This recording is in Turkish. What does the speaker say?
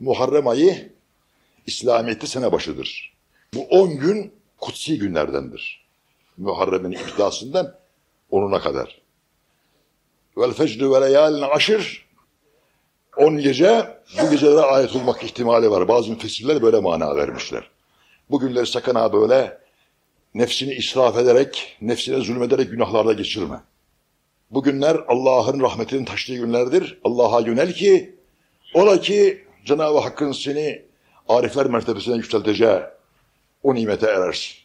Muharrem ayı İslamiyet'te sene başıdır. Bu 10 gün kutsi günlerdendir. Muharrem'in iptidasından onuna kadar. Vel fecrü ve leyalin aşır 10 gece bu gecelere ayet olmak ihtimali var. Bazı müfessirler böyle mana vermişler. Bu günleri sakın ha böyle nefsini israf ederek, nefsine zulmederek günahlarda geçirme. Bu günler Allah'ın rahmetinin taştığı günlerdir. Allah'a yönel ki, ola ki Cenab-ı Hakk'ın seni arifler mertebesine yükselteceği o nimete erersin.